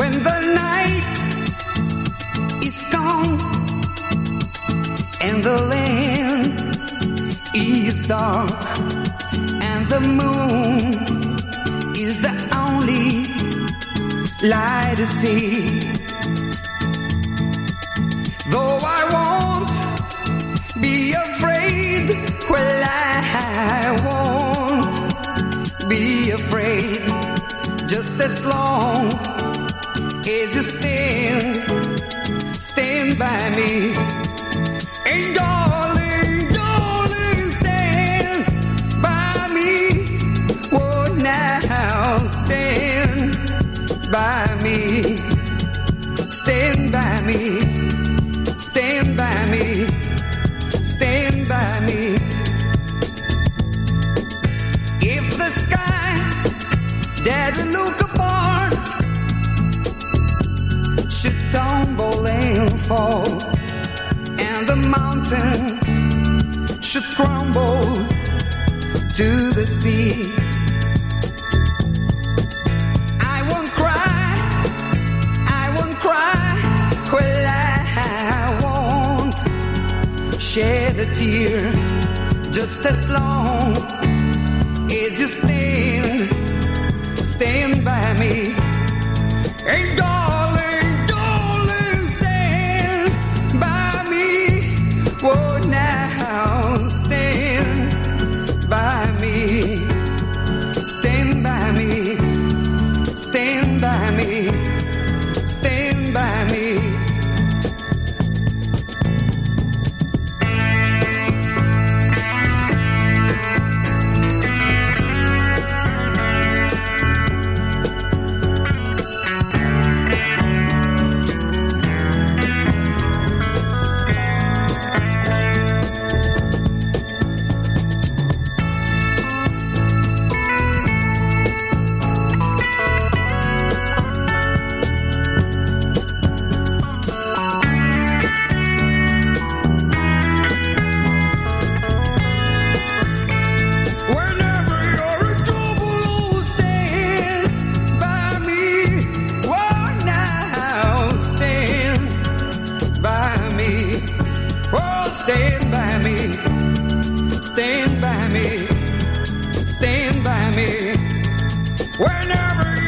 When the night is gone and the land is dark and the moon is the only light to see. Though I won't be afraid, well, I won't be afraid just as long as you stand, stand by me. And darling, darling, stand by me. Oh, now stand by me. Stand by me. Stand by me. Stand by me. If the sky that we look should tumble and fall, and the mountain should crumble to the sea. I won't cry, I won't cry, well, I won't shed a tear just as long as you stand, stand by me. Hey, darling, Oh, now Whenever